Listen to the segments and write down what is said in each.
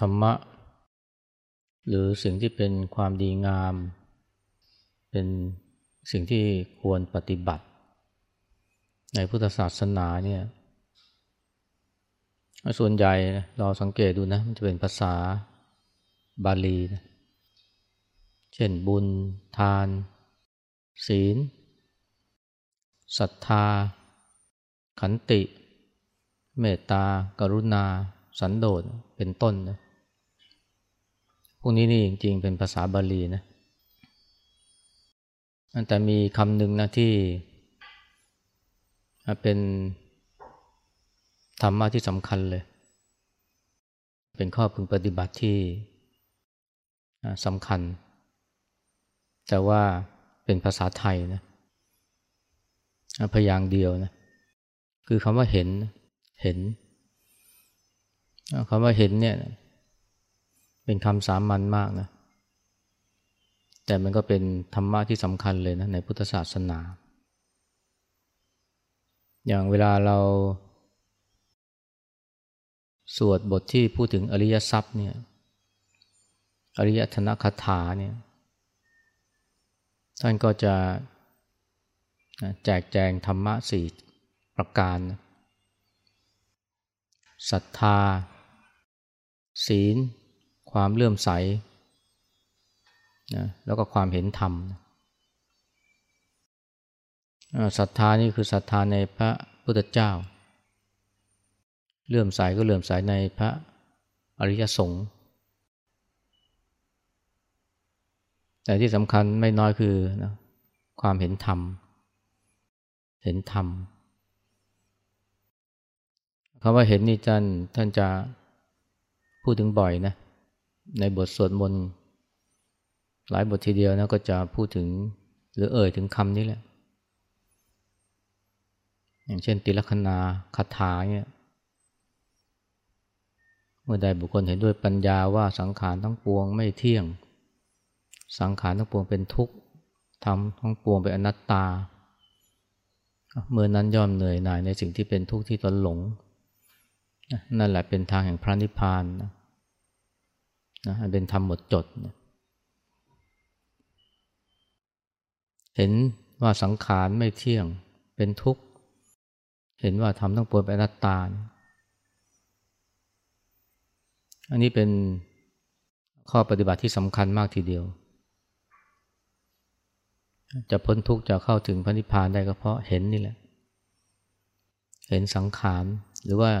ธรรมะ หรือสิ่งที่เป็นความดีงาม เป็นสิ่งที่ควรปฏิบัติ ในพุทธศาสนาเนี่ยส่วนใหญ่เราสังเกตดูนะมันจะเป็นภาษาบาลีนะเช่นบุญ ทาน ศีลศรัทธา ขันติ เมตตา กรุณา สันโดษเป็นต้นนะ วกนี้นี่จริงๆ เป็นภาษาบาลีนะแต่มีคำหนึ่งนะที่เป็นธรรมะที่สำคัญเลย เป็นข้อพึงปฏิบัติที่สำคัญ แต่ว่าเป็นภาษาไทยนะพยางเดียวนะคือคำว่าเห็นเห็นคำว่าเห็นเนี่ย เป็นคำสามัญมากนะแต่มันก็เป็นธรรมะที่สำคัญเลยนะในพุทธศาสนา อย่างเวลาเรา สวดบทที่พูดถึงอริยทรัพย์เนี่ยอริยธนคาถาเนี่ยท่านก็จะแจกแจงธรรมะสี่ประการศรัทธา ศีล ความเลื่อมใสนะแล้วก็ความเห็นธรรมศรัทธานี่คือศรัทธาในพระพุทธเจ้า เลื่อมใสก็เลื่อมใสในพระอริยสงฆ์แต่ที่สำคัญไม่น้อยคือนะความเห็นธรรม เห็นธรรมคำว่าเห็นนี่ท่านท่านจะพูดถึงบ่อยนะ ในบทสวดมนต์หลายบททีเดียวนะก็จะพูดถึงหรือเอ่ยถึงคำนี้แหละ อย่างเช่น ติลคนาคาถาเนี่ยเมื่อใดบุคคลเห็นด้วยปัญญาว่าสังขารทั้งปวงไม่เที่ยง สังขารทั้งปวงเป็นทุกข์ทำทั้งปวงเป็นอนัตตา เมื่อนั้นย่อมเหนื่อยหน่ายในสิ่งที่เป็นทุกข์ที่ตนหลง นั่นแหละเป็นทางแห่งพระนิพพานนะ นะเป็นธรรมหมดจดนะเห็นว่าสังขารไม่เที่ยงเป็นทุกข์ เห็นว่าทำทั้งปวงเป็นอนัตตา อันนี้เป็นข้อปฏิบัติที่สำคัญมากทีเดียว จะพ้นทุกข์จะเข้าถึงพระนิพพานได้ก็เพราะเห็นนี่แหละ เห็นสังขารหรือว่า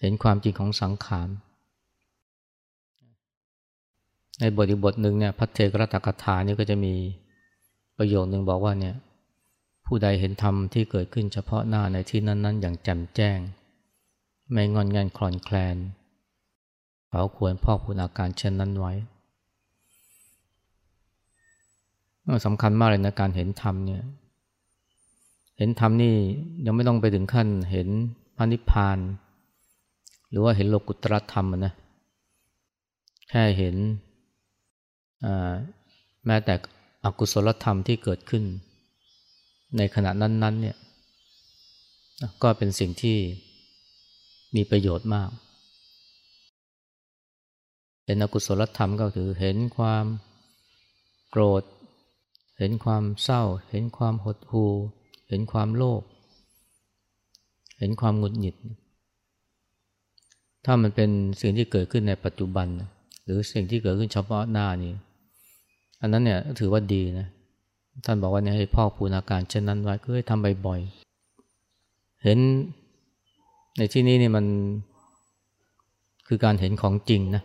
เห็นความจริงของสังขาร ในบทอีกบทหนึ่งเนี่ยพัทเทกรตกถานี่ก็จะมีประโยคหนึ่งบอกว่าเนี่ยผู้ใดเห็นธรรมที่เกิดขึ้นเฉพาะหน้าในที่นั้น ๆ อย่างแจ่มแจ้ง ไม่งอนงันคลอนแคลนเขาควรพอกพูนอาการเช่นนั้นไว้สำคัญมากเลยนะการเห็นธรรมเนี่ยเห็นธรรมนี่ยังไม่ต้องไปถึงขั้นเห็นพระนิพพาน หรือว่าเห็นโลกุตรธรรมนะแค่เห็น แม้แต่อกุศลธรรมที่เกิดขึ้น ในขณะนั้น ๆ เนี่ย ก็เป็นสิ่งที่มีประโยชน์มาก เห็นอกุศลธรรมก็คือเห็นความโกรธ เห็นความเศร้า เห็นความหดหู่ เห็นความโลภ เห็นความหงุดหงิด ถ้ามันเป็นสิ่งที่เกิดขึ้นในปัจจุบัน หรือสิ่งที่เกิดขึ้นเฉพาะหน้านี้ อันนั้นเนี่ยถือว่าดีนะ ท่านบอกว่าเนี่ยให้พ่อพูนาการเช่นนั้นไว้ก็ให้ทำบ่อยๆ เห็นในที่นี้นี่มันคือการเห็นของจริงนะ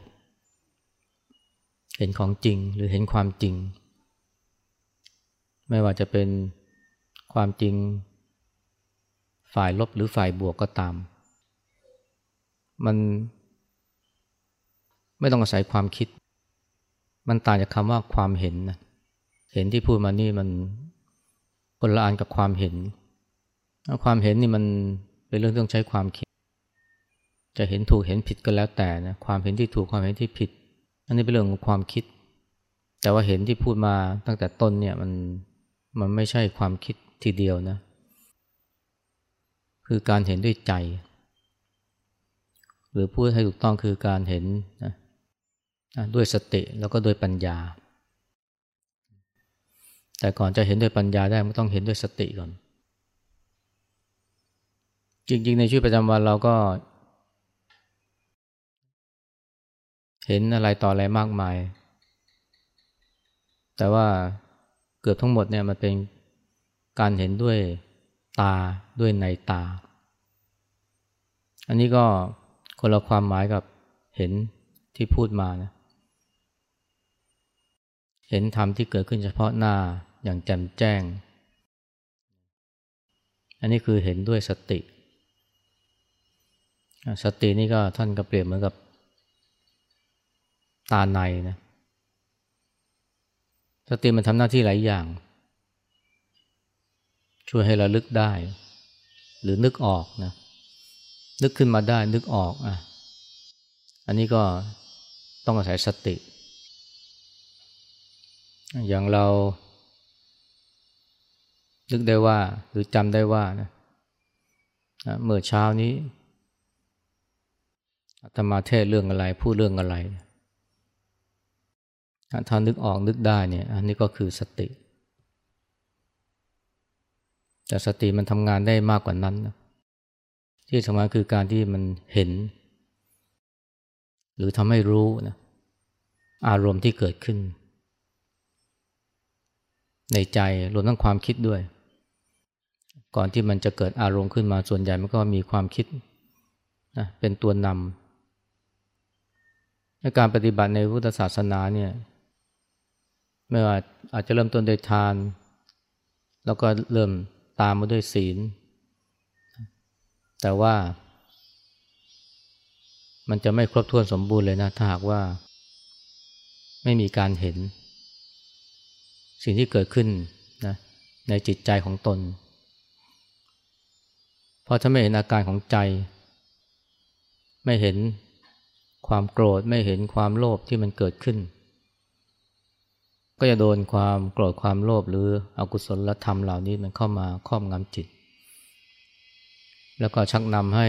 เห็นของจริงหรือเห็นความจริง ไม่ว่าจะเป็นความจริงฝ่ายลบหรือฝ่ายบวกก็ตาม มันไม่ต้องอาศัยความคิด มันต่างจากคำว่าความเห็นนะเห็นที่พูดมานี่มันคนละอันกับความเห็น ความเห็นนี่มันเป็นเรื่องต้องใช้ความคิด จะเห็นถูกเห็นผิดก็แล้วแต่นะความเห็นที่ถูกความเห็นที่ผิด อันนี้เป็นเรื่องของความคิด แต่ว่าเห็นที่พูดมาตั้งแต่ต้นเนี่ยมันมันไม่ใช่ความคิดทีเดียวนะ คือการเห็นด้วยใจ หรือพูดให้ถูกต้องคือการเห็นนะ ด้วยสติแล้วก็ด้วยปัญญา แต่ก่อนจะเห็นด้วยปัญญาได้มันต้องเห็นด้วยสติก่อน จริงๆ ในชีวิตประจำวันเราก็ เห็นอะไรต่ออะไรมากมาย แต่ว่าเกือบทั้งหมดเนี่ยมันเป็นการเห็นด้วยตาด้วยในตา อันนี้ก็คนละความหมายกับเห็นที่พูดมานะ เห็นธรรมที่เกิดขึ้นเฉพาะหน้าอย่างแจ่มแจ้ง อันนี้คือเห็นด้วยสติ สตินี่ก็ท่านก็เปรียบเหมือนกับตาในนะสติมันทำหน้าที่หลายอย่าง ช่วยให้เราลึกได้ หรือนึกออกนะนึกขึ้นมาได้นึกออกอะอันนี้ก็ต้องอาศัยสติ อย่างเรา นึกได้ว่า หรือจำได้ว่านะเมื่อเช้านี้อาตมาเทศเรื่องอะไร พูดเรื่องอะไรถ้านึกออกนึกได้เนี่ย อันนี้ก็คือสติ แต่สติมันทำงานได้มากกว่านั้นนะที่สำคัญคือการที่มันเห็น หรือทำให้รู้นะอารมณ์ที่เกิดขึ้น ในใจรวมทั้งความคิดด้วย ก่อนที่มันจะเกิดอารมณ์ขึ้นมาส่วนใหญ่มันก็มีความคิดนะเป็นตัวนำในการปฏิบัติในพุทธศาสนาเนี่ยไม่ว่าอาจจะเริ่มต้นด้วยทาน แล้วก็เริ่มตามมาด้วยศีล แต่ว่า มันจะไม่ครบถ้วนสมบูรณ์เลยนะ ถ้าหากว่า ไม่มีการเห็น สิ่งที่เกิดขึ้นนะในจิตใจของตน เพราะถ้าไม่เห็นอาการของใจ ไม่เห็นความโกรธไม่เห็นความโลภที่มันเกิดขึ้น ก็จะโดนความโกรธความโลภหรืออกุศลธรรมเหล่านี้มันเข้ามาครอบงำจิต แล้วก็ชักนำให้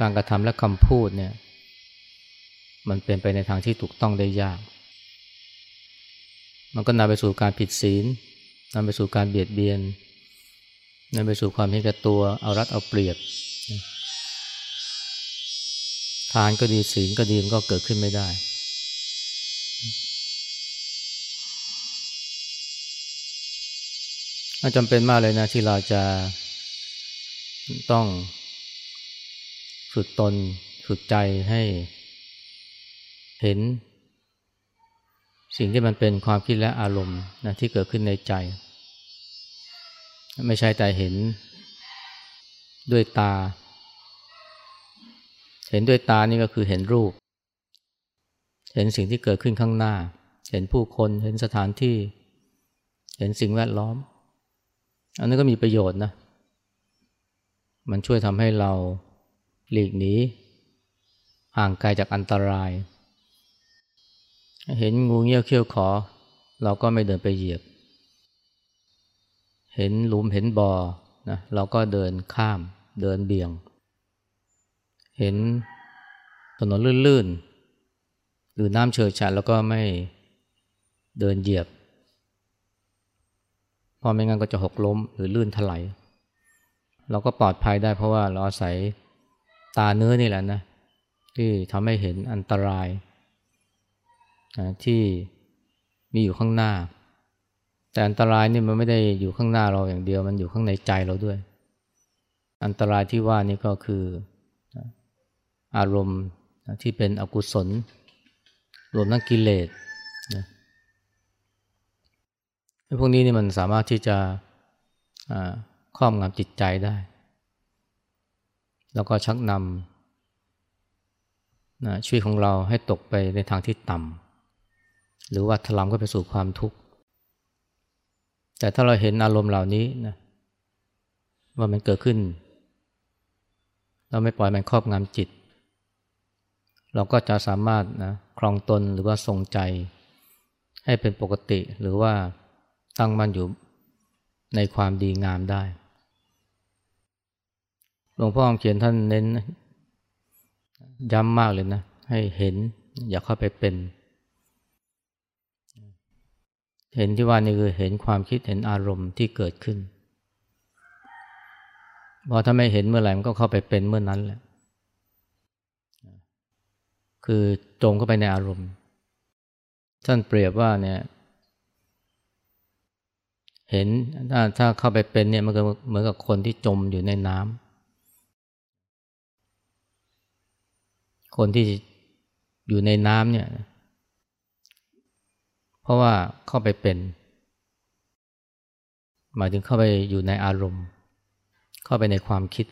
การกระทำและคำพูดเนี่ยมันเป็นไปในทางที่ถูกต้องได้ยาก มันก็นำไปสู่การผิดศีลนำไปสู่การเบียดเบียนนำไปสู่ความเห็นแก่ตัวเอารัดเอาเปรียบทานก็ดีศีลก็ดีมันก็เกิดขึ้นไม่ได้ จำเป็นมากเลยนะที่เราจะต้องฝึกตนฝึกใจให้เห็น สิ่งที่มันเป็นความคิดและอารมณ์นะที่เกิดขึ้นในใจ ไม่ใช่แต่เห็นด้วยตา เห็นด้วยตานี่ก็คือเห็นรูป เห็นสิ่งที่เกิดขึ้นข้างหน้า เห็นผู้คนเห็นสถานที่ เห็นสิ่งแวดล้อม อันนี้นก็มีประโยชน์นะ มันช่วยทำให้เราหลีกหนีห่างไกลจากอันตราย เห็นงูเงี้ยวเขี้ยวขอ เราก็ไม่เดินไปเหยียบ เห็นหลุมเห็นบ่อนะเราก็เดินข้ามเดินเบี่ยง เห็นถนนลื่นๆ หรือน้ำเชิดฉัดแล้วก็ไม่เดินเหยียบเพราะไม่งั้นก็จะหกล้มหรือลื่นถลายเราก็ปลอดภัยได้เพราะว่าเราอาศัยตาเนื้อนี่แหละนะ ที่ทำให้เห็นอันตราย นะที่มีอยู่ข้างหน้า แต่อันตรายนี่มันไม่ได้อยู่ข้างหน้าเราอย่างเดียว มันอยู่ข้างในใจเราด้วย อันตรายที่ว่านี่ก็คืออารมณ์ที่เป็นอกุศล รวมทั้งกิเลสนะพวกนี้นี่มันสามารถที่จะครอบงำจิตใจได้ แล้วก็ชักนำนะชีวิตของเราให้ตกไปในทางที่ต่ำ หรือว่าถลำก็ไปสู่ความทุกข์ แต่ถ้าเราเห็นอารมณ์เหล่านี้นะว่ามันเกิดขึ้น เราไม่ปล่อยมันครอบงำจิต เราก็จะสามารถนะครองตนหรือว่าทรงใจ ให้เป็นปกติหรือว่าตั้งมั่นอยู่ในความดีงามได้ หลวงพ่อเขียนท่านเน้นย้ำมากเลยนะ ให้เห็นอย่าเข้าไปเป็น เห็นที่ว่านี่คือเห็นความคิดเห็นอารมณ์ที่เกิดขึ้นพอถ้าไม่เห็นเมื่อไหร่มันก็เข้าไปเป็นเมื่อนั้นแหละ คือจมเข้าไปในอารมณ์ ท่านเปรียบว่าเนี่ย เห็นถ้าถ้าเข้าไปเป็นเนี่ยมันก็เหมือนกับคนที่จมอยู่ในน้ำ คนที่อยู่ในน้ำเนี่ย เพราะว่าเข้าไปเป็น หมายถึงเข้าไปอยู่ในอารมณ์ เข้าไปในความคิด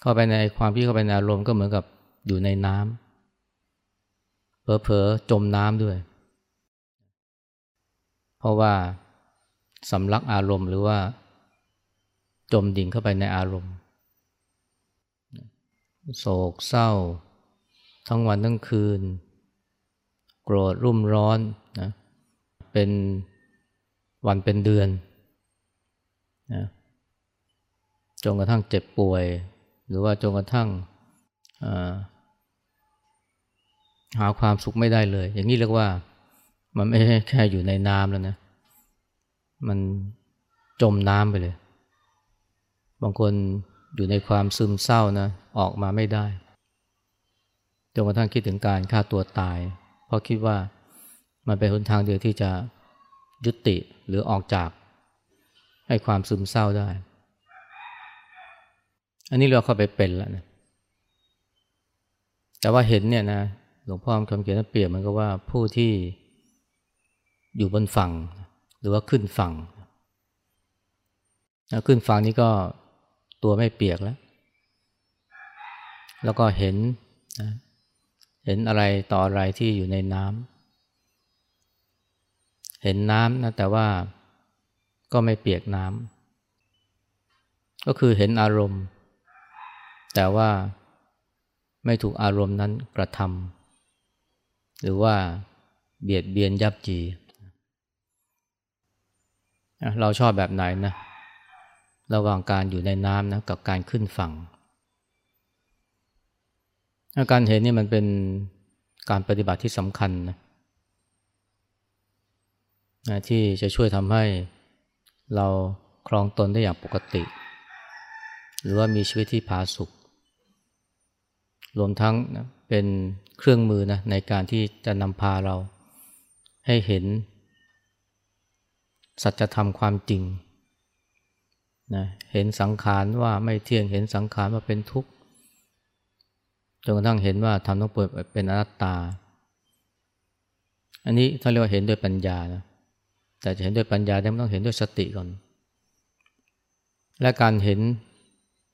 เข้าไปในความคิดเข้าไปในอารมณ์ก็เหมือนกับอยู่ในน้ำเผลอๆจมน้ำด้วย เพราะว่าสำลักอารมณ์หรือว่าจมดิ่งเข้าไปในอารมณ์ โศกเศร้า ทั้งวันทั้งคืน โกรธรุ่มร้อนนะเป็นวันเป็นเดือนนะจนกระทั่งเจ็บป่วย หรือว่าจนกระทั่งหาความสุขไม่ได้เลย อย่างนี้เรียกว่ามันไม่แค่อยู่ในน้ำแล้วนะ มันจมน้ำไปเลย บางคนอยู่ในความซึมเศร้านะ ออกมาไม่ได้ จนกระทั่งคิดถึงการฆ่าตัวตาย เพราะคิดว่ามันเป็นหนทางเดียวที่จะยุติหรือออกจากให้ความซึมเศร้าได้ อันนี้เราเข้าไปเป็นแล้วนะ แต่ว่าเห็นเนี่ยนะหลวงพ่อคำเขียนเปรียบมันก็ว่าผู้ที่อยู่บนฝั่ง หรือว่าขึ้นฝั่งขึ้นฝั่งนี้ก็ตัวไม่เปียกแล้ว แล้วก็เห็นนะ เห็นอะไรต่ออะไรที่อยู่ในน้ำเห็นน้ำนะแต่ว่าก็ไม่เปียกน้ำก็คือเห็นอารมณ์ แต่ว่าไม่ถูกอารมณ์นั้นกระทำหรือว่าเบียดเบียนยับจีเราชอบแบบไหนนะ ระหว่างการอยู่ในน้ำนะกับการขึ้นฝั่ง อาการเห็นนี่มันเป็นการปฏิบัติที่สำคัญนะนะที่จะช่วยทำให้เราครองตนได้อย่างปกติ หรือว่ามีชีวิตที่ผาสุกรวมทั้งนะเป็นเครื่องมือนะในการที่จะนำพาเราให้เห็น สัจธรรมความจริงนะเห็นสังขารว่าไม่เที่ยงเห็นสังขารว่าเป็นทุกข์ จนกระทั่งเห็นว่าทำต้องเปิดเป็นอนัตตา อันนี้ถ้าเรียกว่าเห็นด้วยปัญญานะแต่จะเห็นด้วยปัญญาได้ต้องเห็นด้วยสติก่อน และการเห็น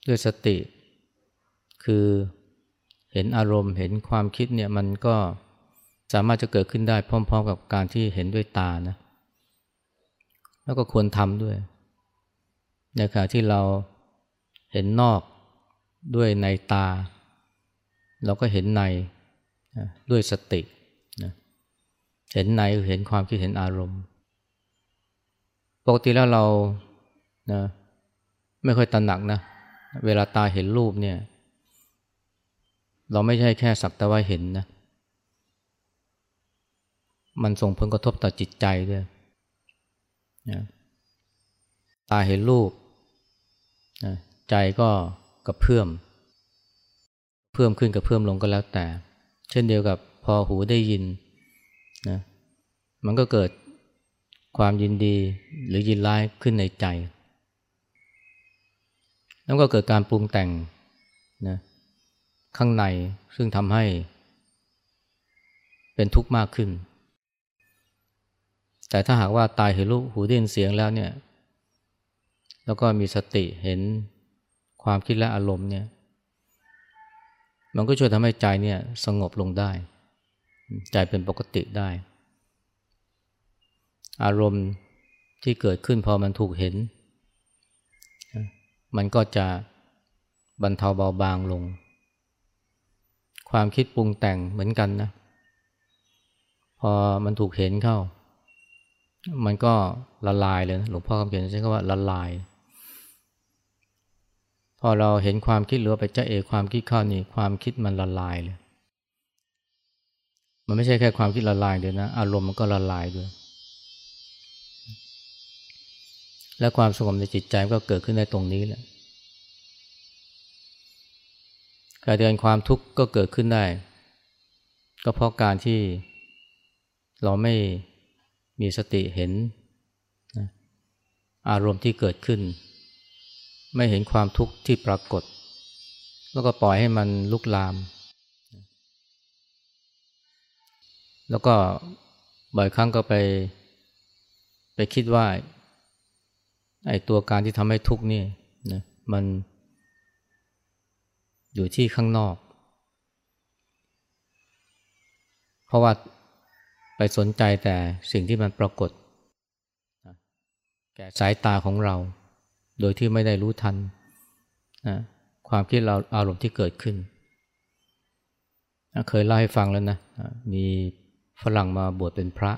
ด้วยสติ คือเห็นอารมณ์เห็นความคิดเนี่ยมันก็สามารถจะเกิดขึ้นได้พร้อม ๆ กับการที่เห็นด้วยตานะแล้วก็ควรทำด้วย ในขณะที่เราเห็นนอกด้วยในตา เราก็เห็นในด้วยสตินะเห็นในคือเห็นความคิดเห็นอารมณ์ ปกติแล้วเรานะไม่ค่อยตระหนักนะ เวลาตาเห็นรูปเนี่ย เราไม่ใช่แค่สักแต่ว่าเห็นนะ มันส่งผลกระทบต่อจิตใจด้วยนะตาเห็นรูปนะใจก็กระเพื่อม เพิ่มขึ้นกับเพิ่มลงก็แล้วแต่ เช่นเดียวกับพอหูได้ยินนะมันก็เกิดความยินดีหรือยินร้ายขึ้นในใจ แล้วก็เกิดการปรุงแต่งนะข้างในซึ่งทำให้ เป็นทุกข์มากขึ้น แต่ถ้าหากว่าตายเห็นรูปหูได้ยินเสียงแล้วเนี่ย แล้วก็มีสติเห็นความคิดและอารมณ์เนี่ย มันก็ช่วยทำให้ใจเนี่ยสงบลงได้ ใจเป็นปกติได้ อารมณ์ที่เกิดขึ้นพอมันถูกเห็น มันก็จะบรรเทาเบาบางลง ความคิดปรุงแต่งเหมือนกันนะ พอมันถูกเห็นเข้า มันก็ละลายเลยนะหลวงพ่อคำเขียนใช้คำว่าละลาย พอเราเห็นความคิดเหรือไปจะเอความคิดเข้านี่ความคิดมันละลายเลย มันไม่ใช่แค่ความคิดละลายเดียวนะ อารมณ์มันก็ละลายด้วย และความสงบในจิตใจก็เกิดขึ้นในตรงนี้แหละการเดินความทุกข์ก็เกิดขึ้นได้ ก็เพราะการที่เราไม่มีสติเห็นอารมณ์ที่เกิดขึ้น ไม่เห็นความทุกข์ที่ปรากฏ แล้วก็ปล่อยให้มันลุกลาม แล้วก็บ่อยครั้งก็ไป ไปคิดว่าไอ้ตัวการที่ทำให้ทุกข์นี่นะมันอยู่ที่ข้างนอก เพราะว่าไปสนใจแต่สิ่งที่มันปรากฏ แก่สายตาของเรา โดยที่ไม่ได้รู้ทันนะความคิดเราอารมณ์ที่เกิดขึ้นเคยเล่าให้ฟังแล้วนะมีฝรั่งมาบวชเป็นพระ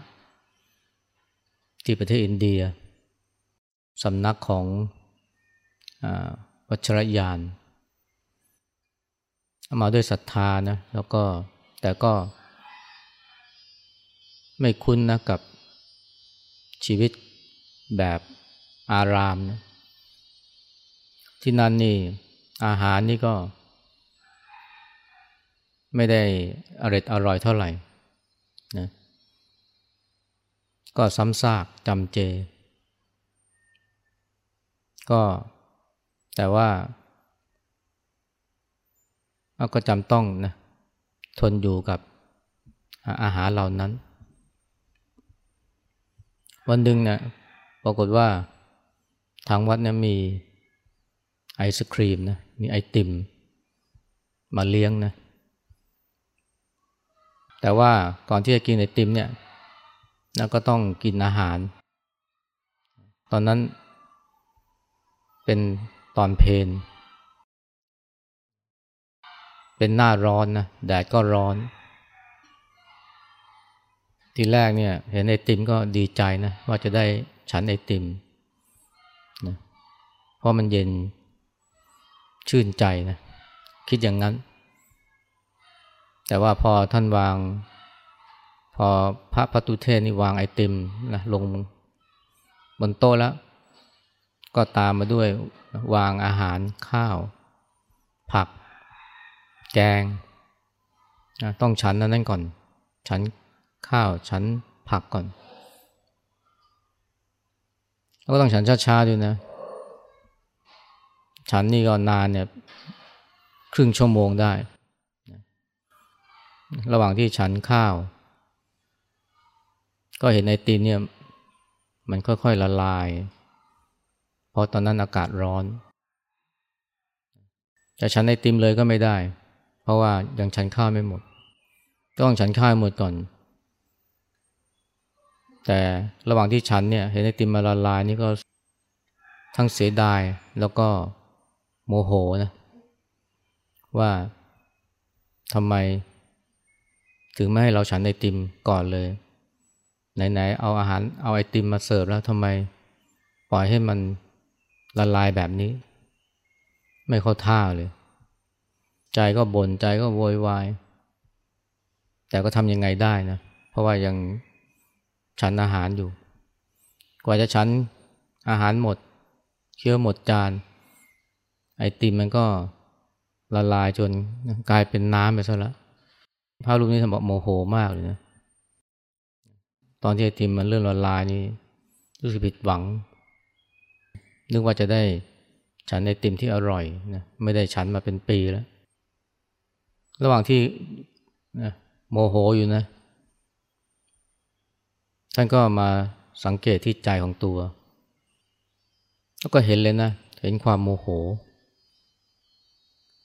ที่ประเทศอินเดียสำนักของอวัชรยาน มาด้วยศรัทธานะแล้วก็แต่ก็ไม่คุ้นนะกับชีวิตแบบอารามนะ ที่นั่นนี่อาหารนี่ก็ ไม่ได้อร่อยอร่อยเท่าไหร่นะก็ซ้ำซากจำเจ ก็แต่ว่าก็จำต้องนะทนอยู่กับอาหารเหล่านั้น วันหนึ่งเนะี่ยปรากฏว่าทางวัดเนี่ยมี ไอศครีมนะมีไอติม มาเลี้ยงนะ แต่ว่าก่อนที่จะกินไอติมเนี่ยนะก็ต้องกินอาหาร ตอนนั้นเป็นตอนเพลนเป็นหน้าร้อนนะแดดก็ร้อน ทีแรกเนี่ย เห็นไอติมก็ดีใจนะ ว่าจะได้ฉันไอติมนะเพราะมันเย็น ชื่นใจนะคิดอย่างนั้น แต่ว่าพอท่านวาง พอพระพัตุเทศนี่วางไอติมนะลงบนโต๊ะแล้ว ก็ตามมาด้วยวางอาหารข้าว ผัก แกงต้องฉันนั้นก่อน ฉันข้าวฉันผักก่อน แล้วก็ต้องฉันช้าๆด้วยนะ ฉันนี่ก็นานเนี่ยครึ่งชั่วโมงได้ ระหว่างที่ฉันข้าว ก็เห็นไอติมเนี่ยมันค่อยๆละลาย เพราะตอนนั้นอากาศร้อน จะฉันไอติมเลยก็ไม่ได้ เพราะว่ายังฉันข้าวไม่หมด ต้องฉันข้าวหมดก่อน แต่ระหว่างที่ฉันเนี่ยเห็นไอติมมาละลายนี่ก็ทั้งเสียดายแล้วก็ โมโหนะว่าทำไม ถึงไม่ให้เราฉันไอติมก่อนเลย ไหนๆเอาอาหารเอาไอติมมาเสิร์ฟแล้วทำไม ปล่อยให้มันละลายแบบนี้ ไม่เข้าท่าเลย ใจก็บน่นใจก็โวยวาย แต่ก็ทำยังไงได้นะ เพราะว่ายังฉันอาหารอยู่ กว่าจะฉันอาหารหมดเคี้ยวหมดจาน ไอติมมันก็ละลายจนกลายเป็นน้ำไปซะแล้วพระรูปนี้ทำบอกโมโหมากเลยนะ ตอนที่ไอติมมันเลื่อนละลายนี่รู้สึกผิดหวัง นึกว่าจะได้ฉันไอติมที่อร่อยนะไม่ได้ฉันมาเป็นปีแล้ว ระหว่างที่นะโมโหอยู่นะ ท่านก็มาสังเกตที่ใจของตัว แล้วก็เห็นเลยนะ เห็นความโมโห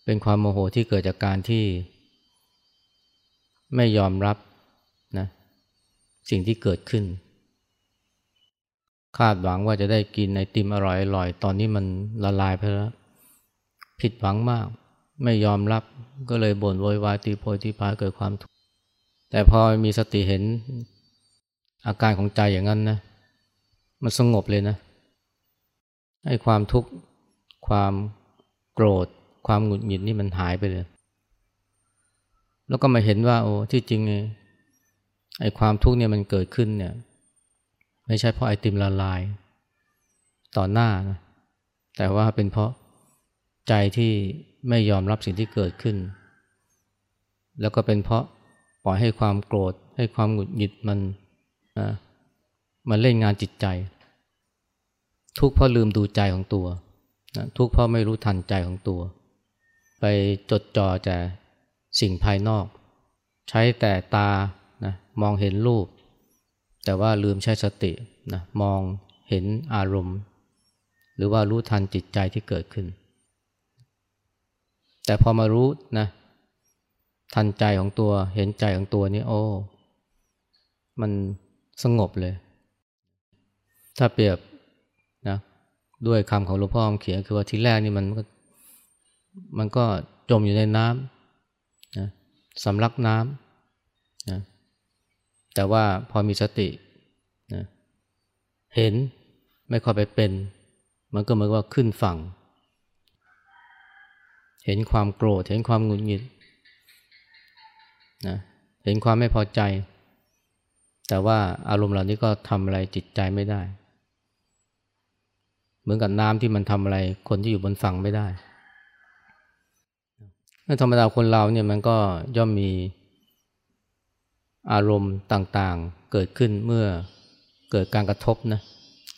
เป็นความโมโหที่เกิดจากการที่ ไม่ยอมรับนะสิ่งที่เกิดขึ้น คาดหวังว่าจะได้กินไอติมอร่อยๆตอนนี้มันละลายไปแล้ว ผิดหวังมาก ไม่ยอมรับก็เลยบ่นโวยวายตีโพยตีพายเกิดความทุกข์แต่พอมีสติเห็นอาการของใจอย่างนั้นนะ มันสงบเลยนะไอ้ความทุกข์ ความโกรธ ความหงุดหงิดนี่มันหายไปเลย แล้วก็มาเห็นว่า โอ้ที่จริงไอ้ความทุกข์เนี่ยมันเกิดขึ้นเนี่ย ไม่ใช่เพราะไอติมละลาย ต่อหน้านะแต่ว่าเป็นเพราะใจที่ไม่ยอมรับสิ่งที่เกิดขึ้น แล้วก็เป็นเพราะปล่อยให้ความโกรธ ให้ความหงุดหงิดมันมันเล่นงานจิตใจ ทุกข์เพราะลืมดูใจของตัวนะทุกข์เพราะไม่รู้ทันใจของตัว ไปจดจ่อแต่สิ่งภายนอก ใช้แต่ตานะมองเห็นรูป แต่ว่าลืมใช้สตินะมองเห็นอารมณ์ หรือว่ารู้ทันจิตใจที่เกิดขึ้น แต่พอมารู้นะทันใจของตัวเห็นใจของตัวนี้โอ้มันสงบเลย ถ้าเปรียบนะด้วยคำของหลวงพ่อเขียนคือว่าทีแรกนี่มัน มันก็จมอยู่ในน้ำนะสำลักน้ำนะแต่ว่าพอมีสตินะเห็นไม่เข้าไปเป็น มันก็เหมือนว่าขึ้นฝั่ง เห็นความโกรธ เห็นความหงุดหงิดนะเห็นความไม่พอใจ แต่ว่าอารมณ์เหล่านี้ก็ทำอะไรจิตใจไม่ได้ เหมือนกับน้ำที่มันทำอะไรคนที่อยู่บนฝั่งไม่ได้ ธรรมดาคนเราเนี่ยมันก็ย่อมมีอารมณ์ต่างๆ เกิดขึ้นเมื่อเกิดการกระทบนะ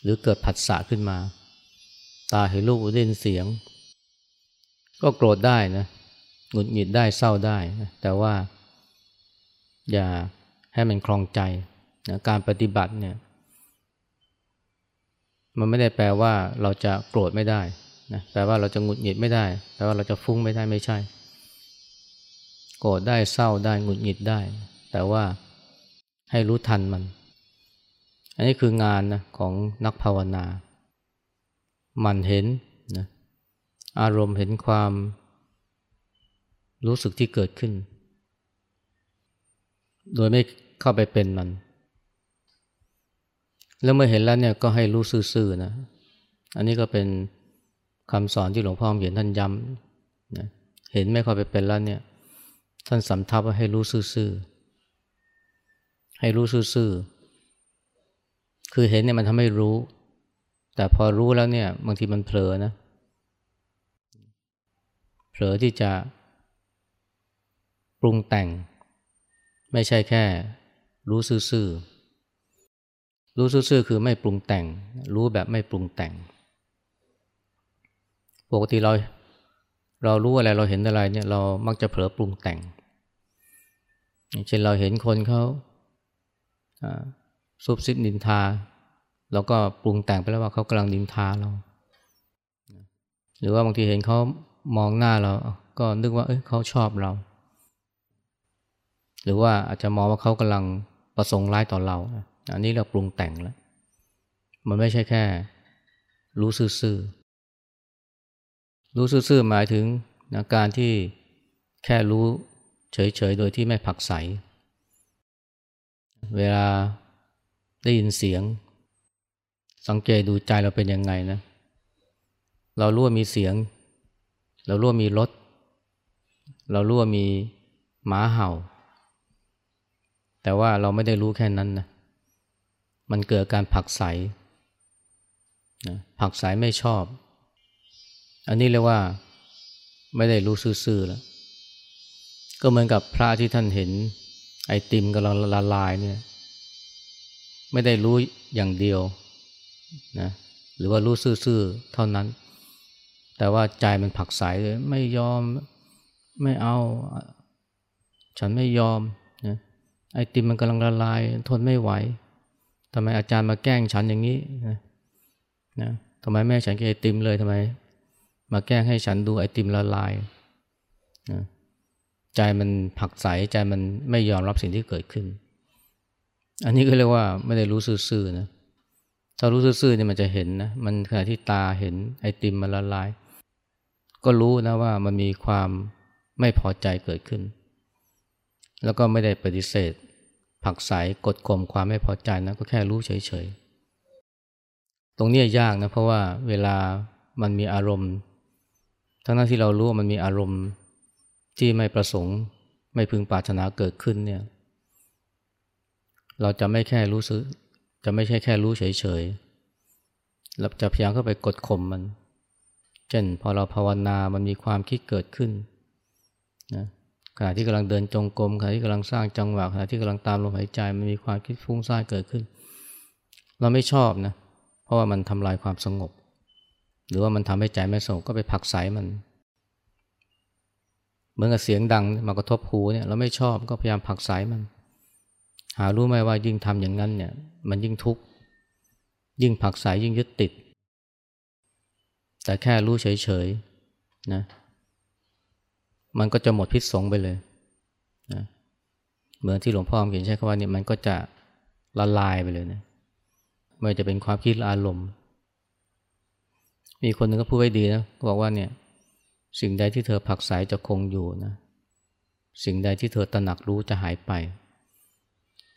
หรือเกิดผัสสะขึ้นมา ตาเห็นรูปได้ยินเสียง ก็โกรธได้นะหงุดหงิดได้เศร้าได้นะแต่ว่า อย่าให้มันคลองใจนะการปฏิบัติเนี่ย มันไม่ได้แปลว่าเราจะโกรธไม่ได้นะแปลว่าเราจะหงุดหงิดไม่ได้ แปลว่าเราจะฟุ้งไม่ได้ไม่ใช่ โกรธได้เศร้าได้หงุดหงิดได้ แต่ว่าให้รู้ทันมัน อันนี้คืองานนะของนักภาวนา มันเห็นนะอารมณ์เห็นความรู้สึกที่เกิดขึ้น โดยไม่เข้าไปเป็นมัน แล้วเมื่อเห็นแล้วเนี่ยก็ให้รู้ซื่อๆนะ อันนี้ก็เป็นคำสอนที่หลวงพ่อเขียนท่านย้ำนะเห็นไม่เข้าไปเป็นแล้วเนี่ย ท่านสำทับว่าให้รู้ซื่อๆ ให้รู้ซื่อๆ คือเห็นเนี่ยมันทำให้รู้ แต่พอรู้แล้วเนี่ยบางทีมันเผลอนะ เผลอที่จะปรุงแต่ง ไม่ใช่แค่รู้ซื่อๆ รู้ซื่อๆ คือไม่ปรุงแต่ง รู้แบบไม่ปรุงแต่ง ปกติเรา เรารู้อะไรเราเห็นอะไรเนี่ยเรามักจะเผลอปรุงแต่งเช่นเราเห็นคนเขาซุบซิบนินทาเราก็ปรุงแต่งไปแล้วว่าเขากำลังนินทาเรา หรือว่าบางทีเห็นเขามองหน้าเราก็นึกว่าเอ้ยเขาชอบเรา หรือว่าอาจจะมองว่าเขากำลังประสงค์ร้ายต่อเรา อันนี้เราปรุงแต่งแล้ว มันไม่ใช่แค่รู้ซื่อๆ รู้ซื่อๆหมายถึงนะการที่แค่รู้เฉยๆ โดยที่ไม่ผักใส เวลาได้ยินเสียง สังเกตดูใจเราเป็นยังไงนะ เรารู้ว่ามีเสียง เรารู้ว่ามีรถ เรารู้ว่ามีหมาเห่า แต่ว่าเราไม่ได้รู้แค่นั้นนะ มันเกิดการผักใสนะผักใสไม่ชอบ อันนี้เรียกว่าไม่ได้รู้ซื่อๆแล้ว ก็เหมือนกับพระที่ท่านเห็น ไอติมกำลังละลายเนี่ย ไม่ได้รู้อย่างเดียวนะหรือว่ารู้ซื่อๆเท่านั้น แต่ว่าใจมันผักใสเลยไม่ยอมไม่เอา ฉันไม่ยอมนะไอติมมันกำลังละลาย ทนไม่ไหวทำไมอาจารย์มาแกล้งฉันอย่างนี้นะนะทำไมแม่ฉันกินไอติมเลยทำไม มาแกล้งให้ฉันดูไอติมละลายนะใจมันผักใสใจมันไม่ยอมรับสิ่งที่เกิดขึ้น อันนี้ก็เรียกว่าไม่ได้รู้ซื่อๆนะถ้ารู้ซื่อๆเนี่ยมันจะเห็นนะมันขณะที่ตาเห็นไอติมมันละลาย ก็รู้นะว่ามันมีความไม่พอใจเกิดขึ้น แล้วก็ไม่ได้ปฏิเสธ ผักใสกดข่มความไม่พอใจนะก็แค่รู้เฉยๆตรงนี้ยากนะเพราะว่าเวลามันมีอารมณ์ ทั้งนั้นที่เรารู้ว่ามันมีอารมณ์ที่ไม่ประสงค์ไม่พึงปรารถนาเกิดขึ้นเนี่ย เราจะไม่แค่รู้สึก จะไม่ใช่แค่รู้เฉยๆเราจะพยายามเข้าไปกดข่มมัน เช่นพอเราภาวนามันมีความคิดเกิดขึ้นนะขณะที่กำลังเดินจงกรมขณะที่กำลังสร้างจังหวะขณะที่กำลังตามลมหายใจมันมีความคิดฟุ้งซ่านเกิดขึ้น เราไม่ชอบนะเพราะว่ามันทำลายความสงบ หรือว่ามันทำให้ใจไม่สงบก็ไปผักใสมันเหมือนกับเสียงดังมากระทบหูเนี่ยเราไม่ชอบก็พยายามผักใสมัน หารู้ไหมว่ายิ่งทำอย่างนั้นเนี่ยมันยิ่งทุกข์ยิ่งผักใสยิ่งยึดติด แต่แค่รู้เฉยๆนะมันก็จะหมดพิษสงไปเลยนะเหมือนที่หลวงพ่อเขียนใช้คำว่านี่มันก็จะละลายไปเลยนะไม่จะเป็นความคิดอารมณ์ มีคนหนึ่งก็พูดไว้ดีนะบอกว่าเนี่ยสิ่งใดที่เธอผักใสจะคงอยู่นะสิ่งใดที่เธอตระหนักรู้จะหายไป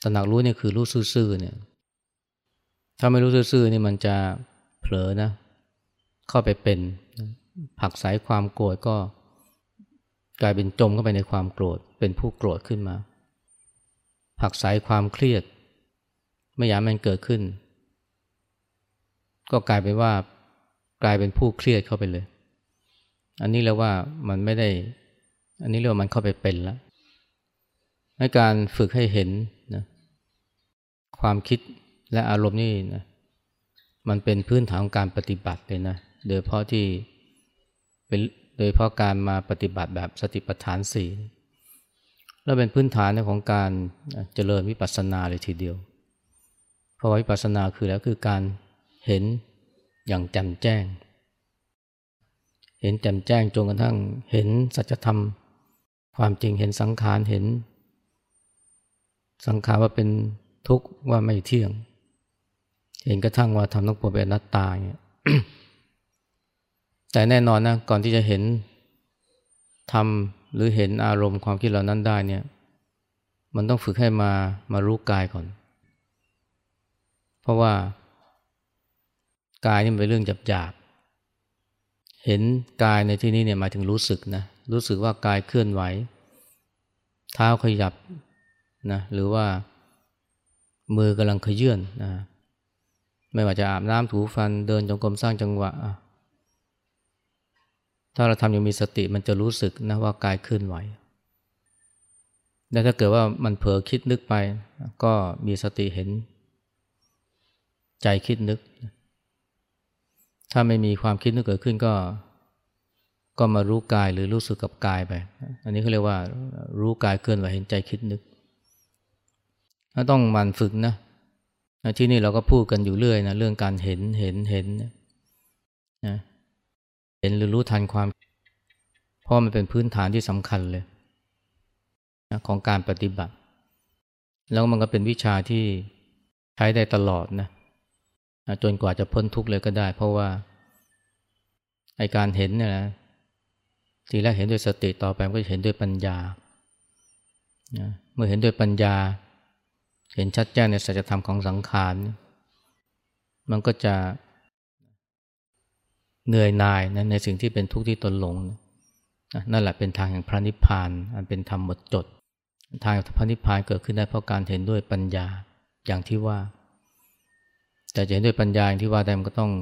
ตระหนักรู้เนี่ยคือรู้ซื่อๆเนี่ย ถ้าไม่รู้ซื่อๆนี่มันจะเผลอนะ เข้าไปเป็น ผักใสความโกรธก็กลายเป็นจมเข้าไปในความโกรธ เป็นผู้โกรธขึ้นมา ผักใสความเครียด ไม่อยากมันเกิดขึ้น ก็กลายเป็นว่า กลายเป็นผู้เครียดเข้าไปเลย อันนี้เรียกว่ามันไม่ได้ อันนี้เรียกว่ามันเข้าไปเป็นแล้วในการฝึกให้เห็นนะความคิดและอารมณ์นี่นะมันเป็นพื้นฐานของการปฏิบัติเลยนะโดยเพราะที่เป็นโดยเพราะการมาปฏิบัติแบบสติปัฏฐานสี่แล้วเป็นพื้นฐานของการเจริญวิปัสสนาเลยทีเดียว เพราะวิปัสสนาคือแล้วคือการเห็น อย่างแจ่มแจ้ง เห็นแจ่มแจ้งจนกระทั่งเห็นสัจธรรม ความจริงเห็นสังขารเห็น สังขารว่าเป็นทุกข์ว่าไม่เที่ยง เห็นกระทั่งว่าทำต้องปวดเป็นนัตตาเนี่ยแต่แน่นอนนะก่อนที่จะเห็นทำหรือเห็นอารมณ์ความคิดเหล่านั้นได้เนี่ย มันต้องฝึกให้มามารู้กายก่อน เพราะว่า กายนี่เป็นเรื่องหยาบๆ เห็นกายในที่นี้เนี่ยหมายถึงรู้สึกนะ รู้สึกว่ากายเคลื่อนไหว เท้าขยับนะ หรือว่ามือกำลังขยื่นนะ ไม่ว่าจะอาบน้ำถูฟัน เดินจงกรมสร้างจังหวะ ถ้าเราทำอย่างมีสติมันจะรู้สึกนะว่ากายเคลื่อนไหวแต่ถ้าเกิดว่ามันเผลอคิดนึกไป ก็มีสติเห็นใจคิดนึก ถ้าไม่มีความคิดนึกเกิดขึ้นก็ ก็มารู้กายหรือรู้สึกกับกายไป อันนี้เขาเรียกว่ารู้กายเคลื่อนไหวเห็นใจคิดนึกต้องมันฝึกนะที่นี่เราก็พูดกันอยู่เรื่อยนะเรื่องการเห็นเห็นเห็นนะเห็นหรือรู้ทันความเพราะมันเป็นพื้นฐานที่สำคัญเลยนะของการปฏิบัติ แล้วมันก็เป็นวิชาที่ใช้ได้ตลอดนะ จนกว่าจะพ้นทุกข์เลยก็ได้ เพราะว่าไอการเห็นเนี่ยนะทีแรกเห็นด้วยสติต่อไปก็จะเห็นด้วยปัญญาเมื่อเห็นด้วยปัญญา เห็นชัดแจ้งในสัจธรรมของสังขาร มันก็จะเหนื่อยหน่ายนะในสิ่งที่เป็นทุกข์ที่ตนหลงนั่นแหละเป็นทางแห่งพระนิพพาน อันเป็นธรรมหมดจด ทางพระนิพพานเกิดขึ้นได้เพราะการเห็นด้วยปัญญาอย่างที่ว่า แต่จะเห็นด้วยปัญญาอย่างที่ว่าแต่มันก็ต้อง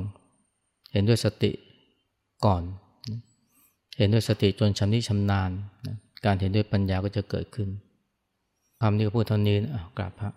เห็นด้วยสติก่อน เห็นด้วยสติจนชำนิชำนาญ การเห็นด้วยปัญญาก็จะเกิดขึ้นคำนี้ก็พูดเท่านี้นะกราบพระ